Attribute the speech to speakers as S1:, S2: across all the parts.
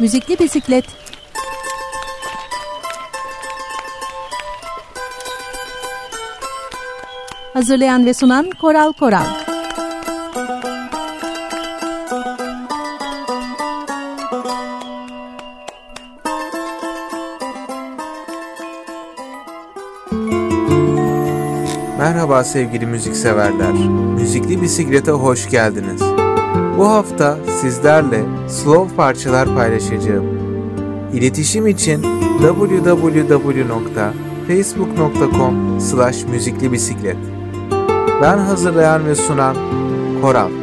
S1: Müzikli Bisiklet Hazırlayan ve sunan Koral Koral
S2: Merhaba sevgili müzikseverler. Müzikli Bisiklet'e hoş geldiniz. Bu hafta sizlerle slow parçalar paylaşacağım. İletişim için www.facebook.com slash müziklibisiklet Ben hazırlayan ve sunan Koral.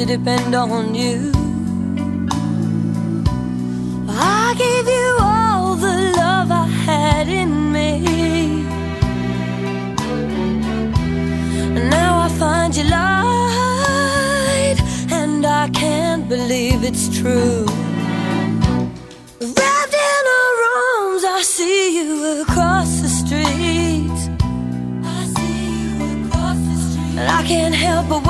S3: To depend on you? I gave you all the love I had in me. And now I find you lied, and I can't believe it's true. Wrapped in her arms, I see you across the street. I see you across the street. And I can't help but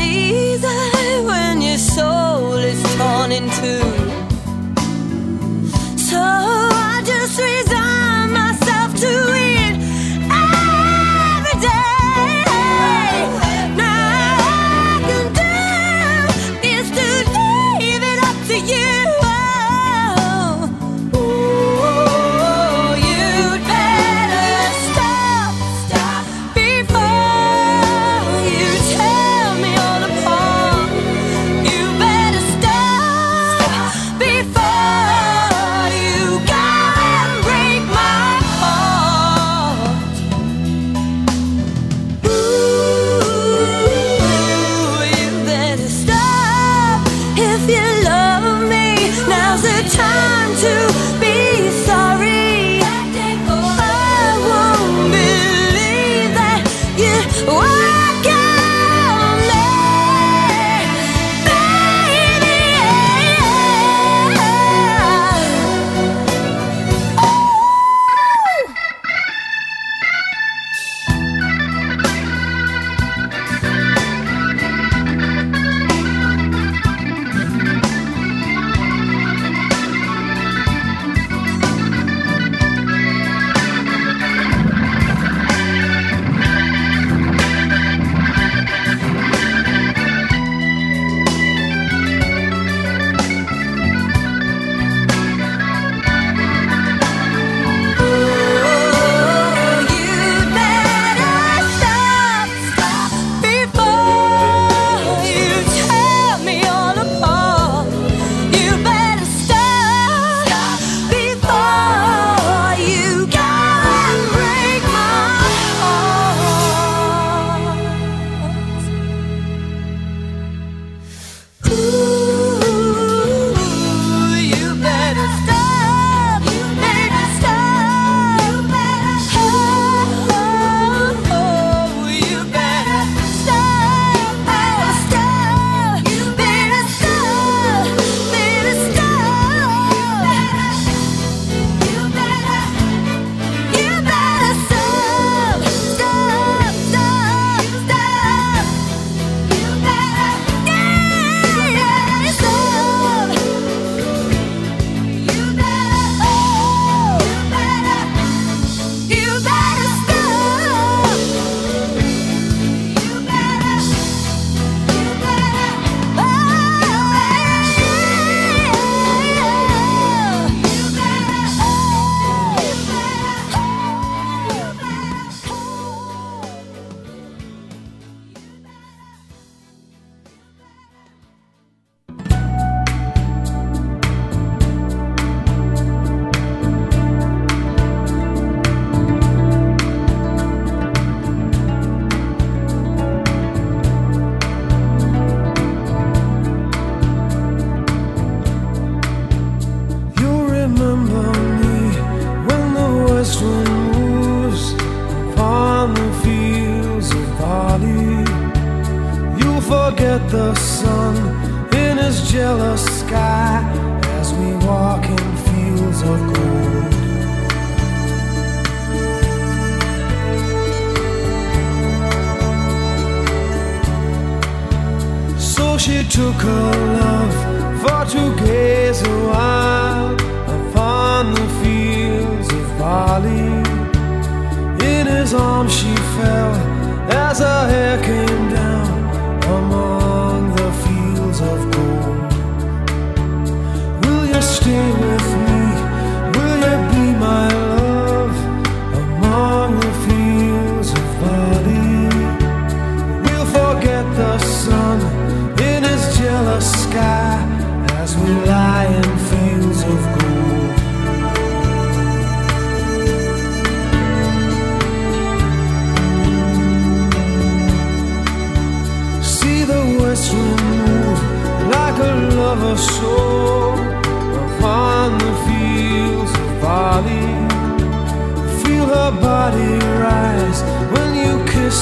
S3: Easy when your soul is torn in two.
S4: sky as we walk in fields of gold. So she took her love for to gaze a while upon the fields of Bali. In his arms she fell as her hair came down. Among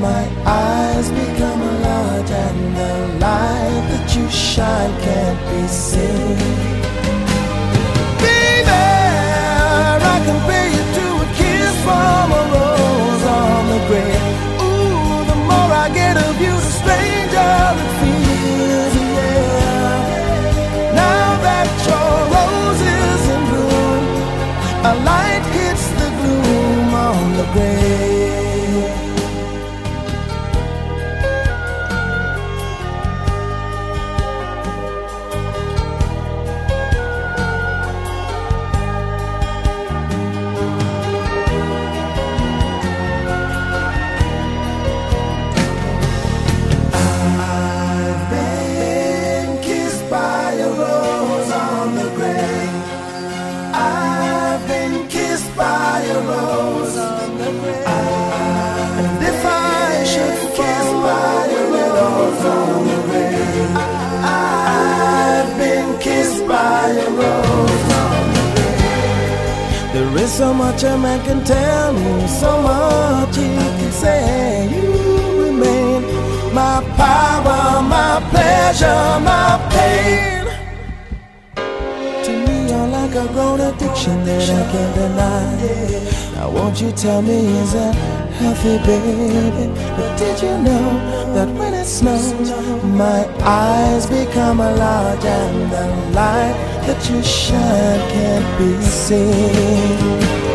S5: my eyes become large and the light that you shine can't be seen. Baby, I you to a kiss from a rose on the grave. Ooh, the more I get of you, stranger it feels. Yeah. Now that your rose is in bloom, a light hits the gloom on the grave. baby. But did you know that when it snows, my eyes become a large and the light that you shine can't be seen?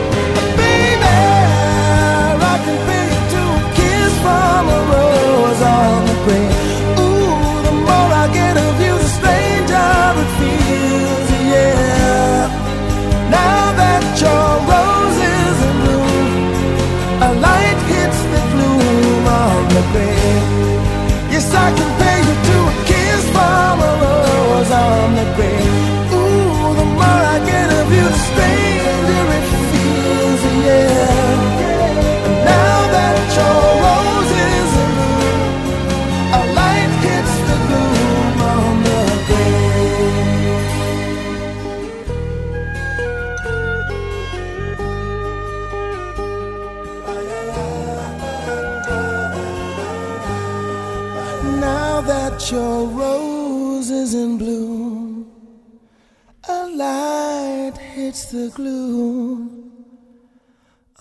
S5: the glue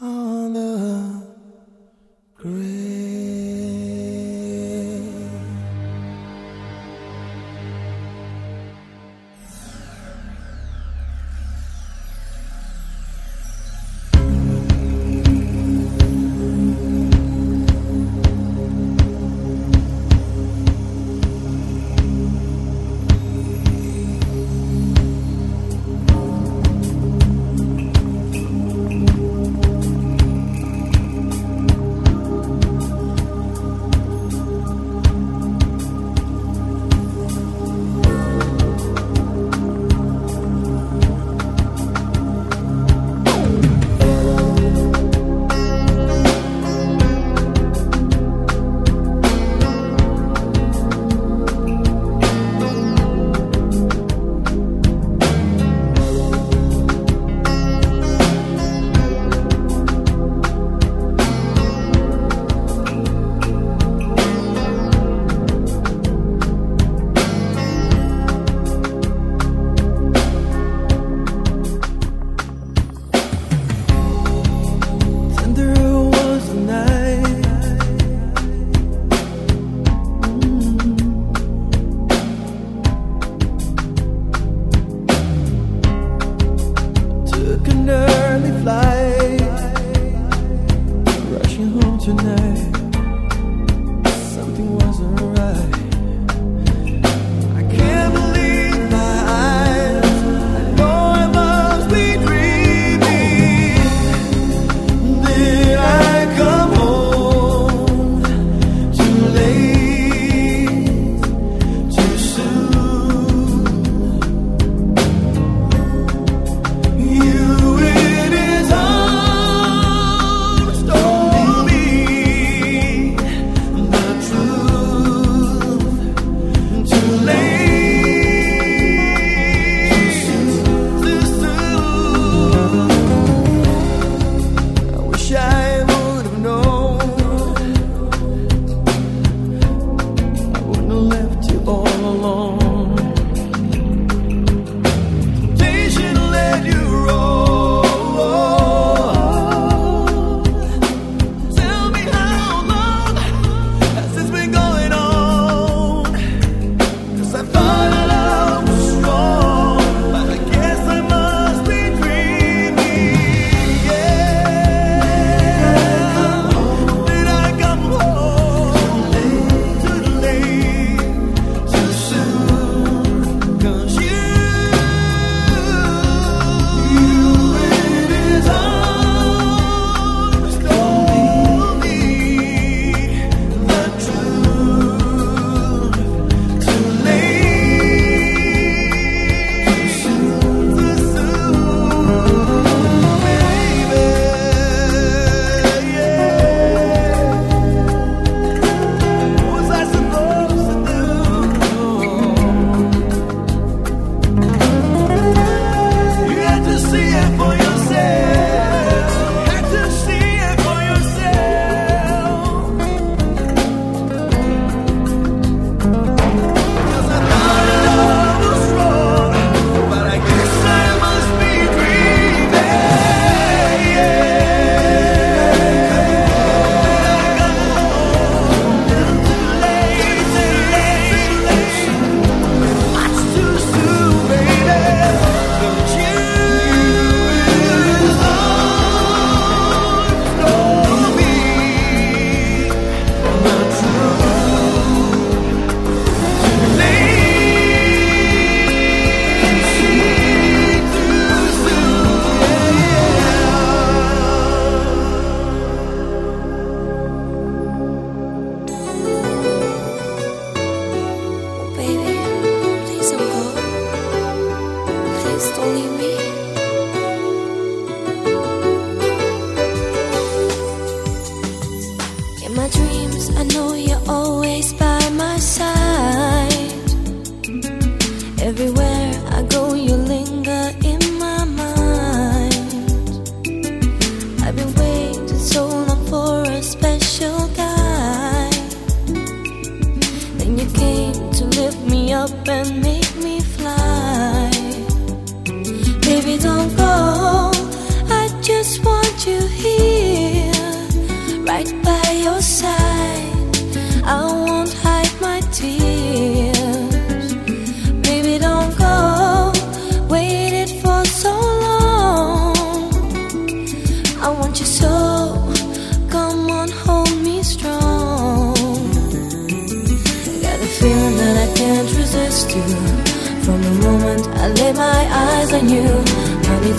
S5: on the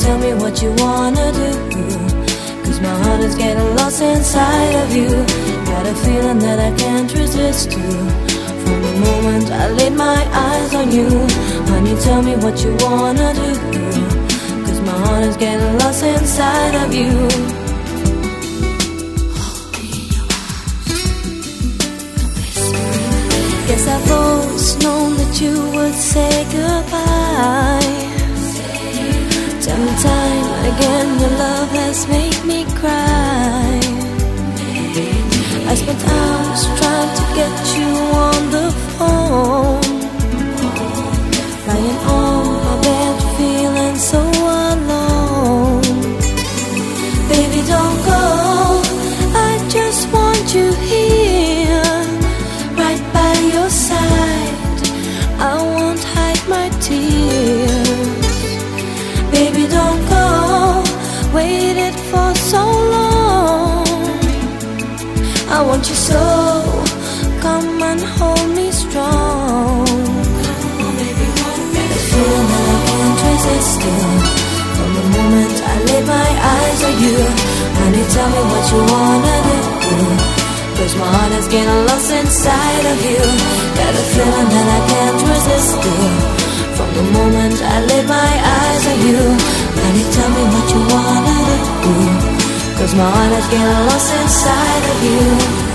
S3: tell me what you wanna do. Cause my heart is getting lost inside of you. Got a feeling that I can't resist you. From the moment I laid my eyes on you, honey, tell me what you wanna do. Cause my heart is getting lost inside of you. Guess I've always known that you would say goodbye. Again, your love has made me cry. I spent hours trying to get you on the phone. So. Come and hold me strong. Got a feeling that I can't resist you. From the moment I lay my eyes on you, honey, tell me what you wanna do. Cause my heart is getting lost inside of you. Got a feeling that I can't resist you. From the moment I lay my eyes on you, honey, tell me what you wanna do. Cause my heart is getting lost inside of you.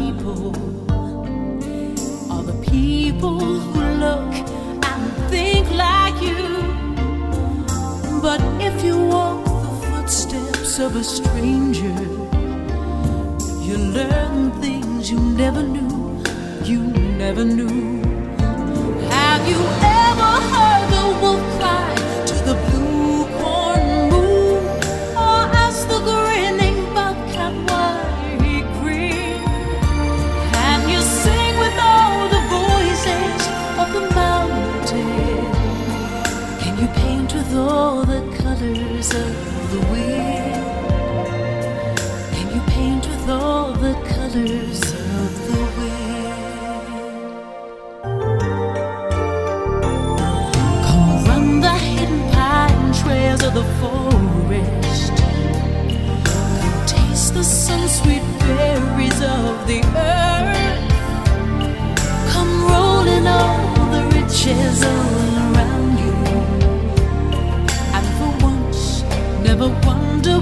S6: kiss of a stranger. You learn things you never knew, you never knew. Have you ever heard the wolf?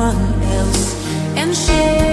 S6: else. And share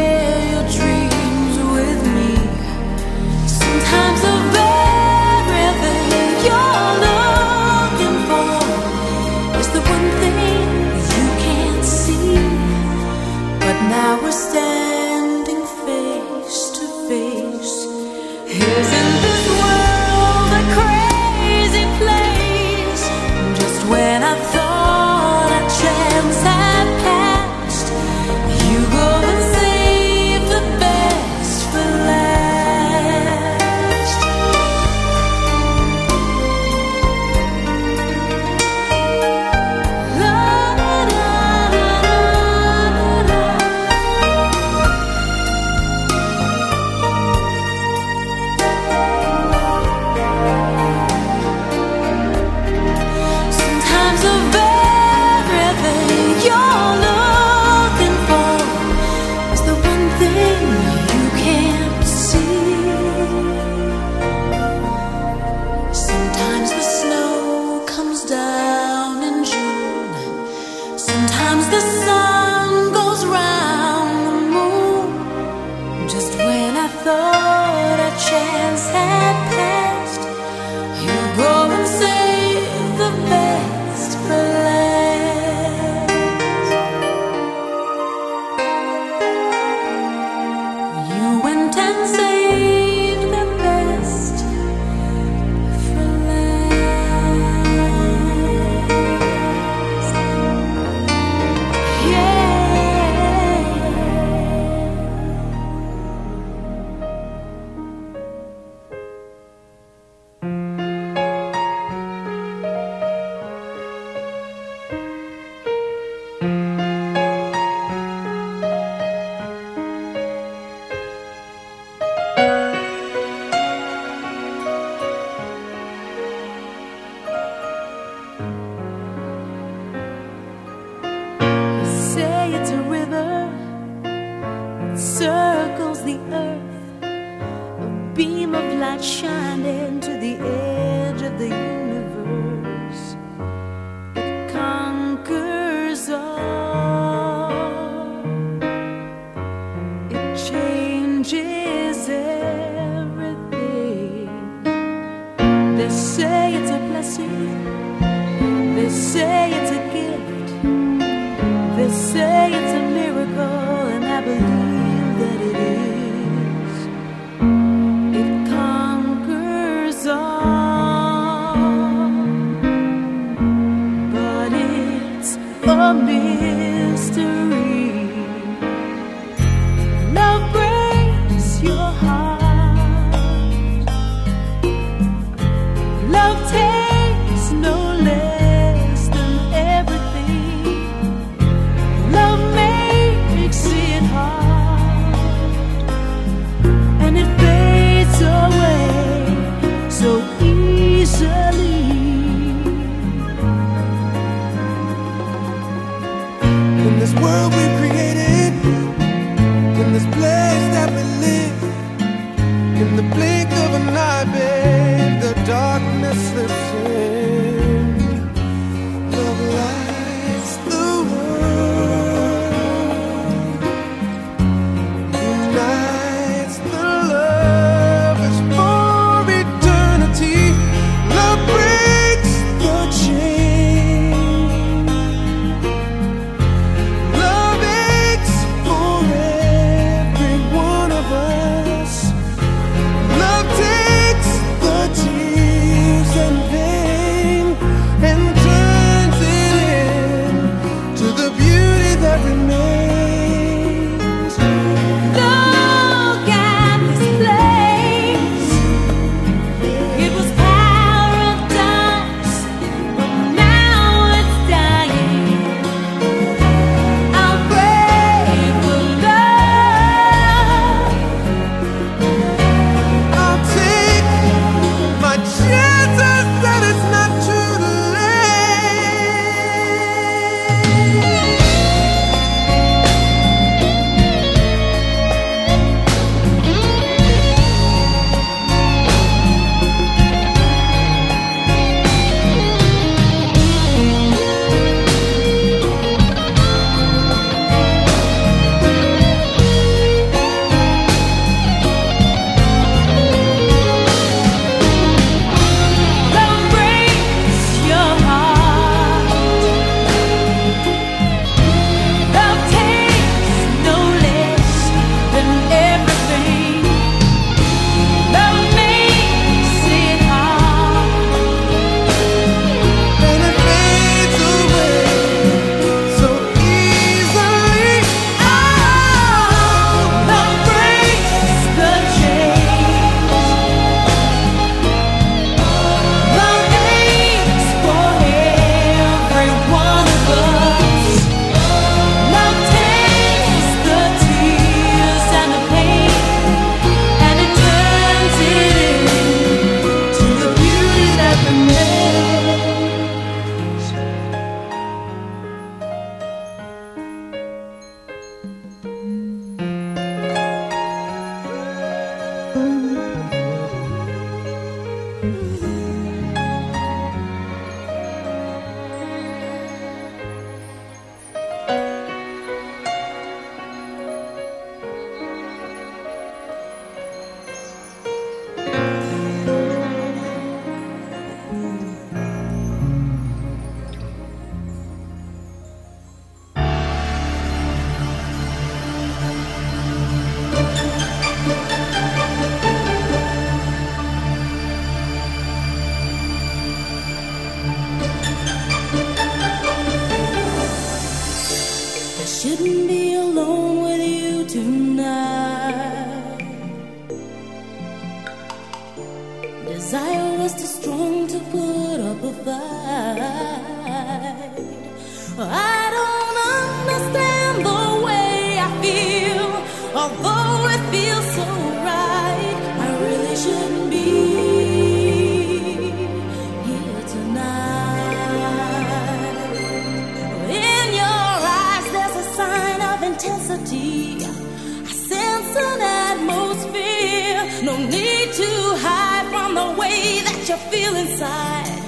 S6: feel inside.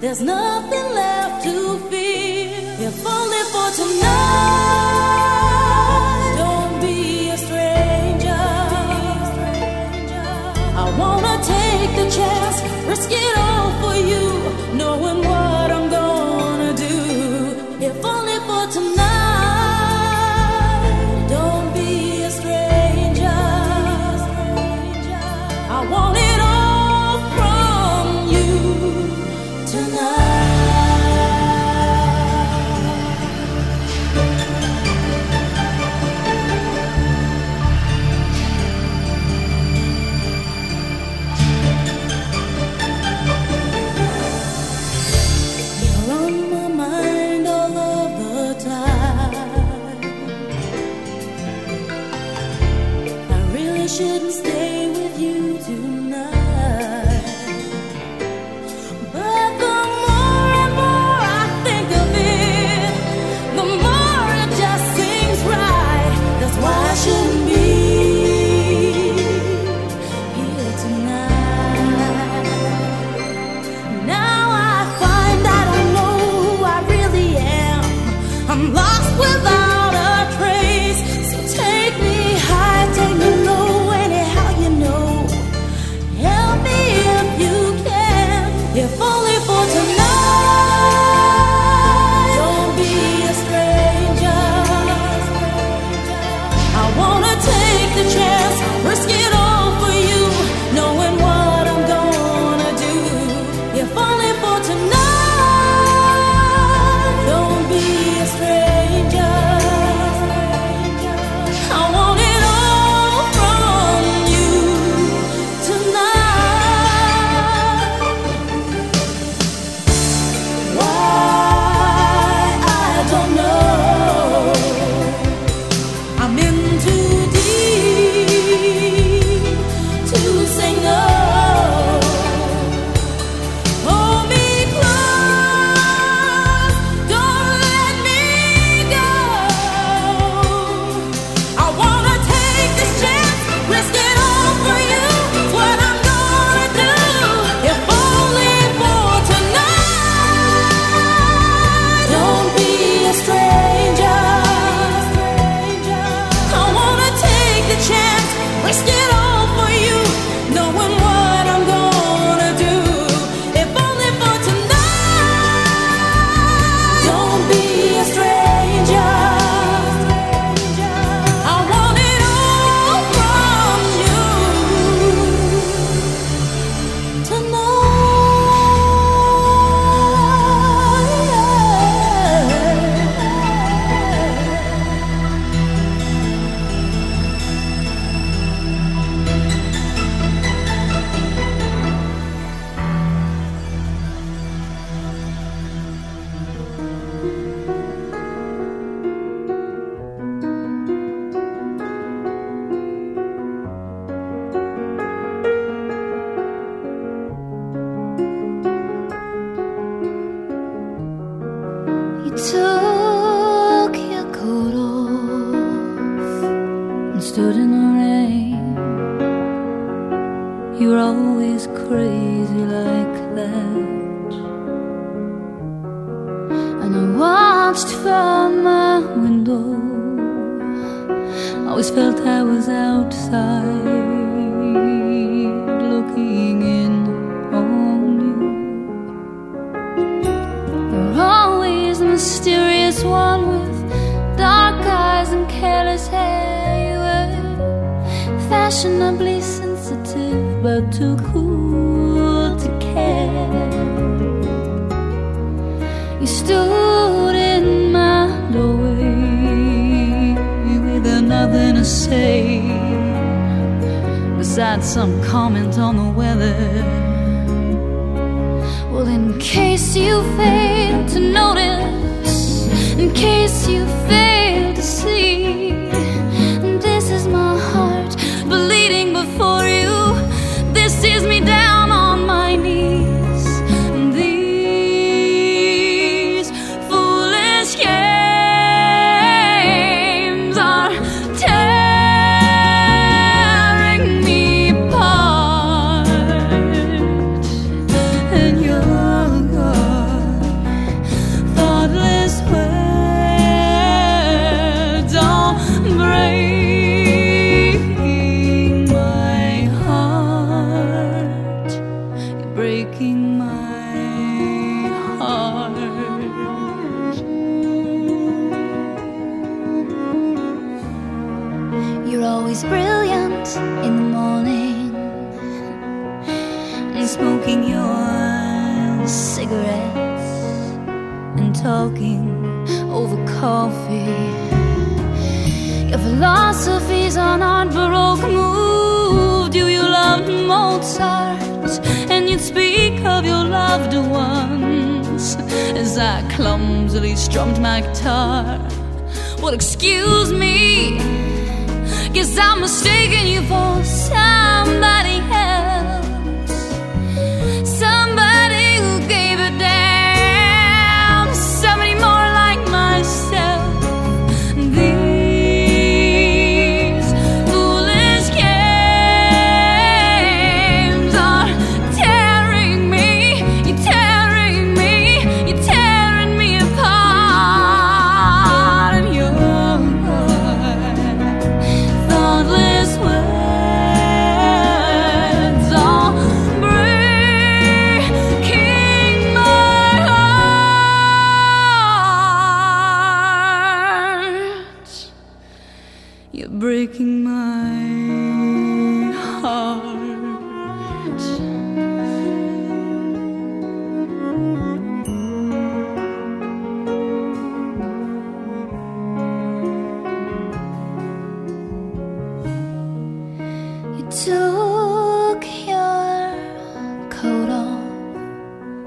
S6: There's nothing left to fear. If only for tonight.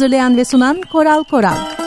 S1: Hazırlayan ve sunan Koral Koral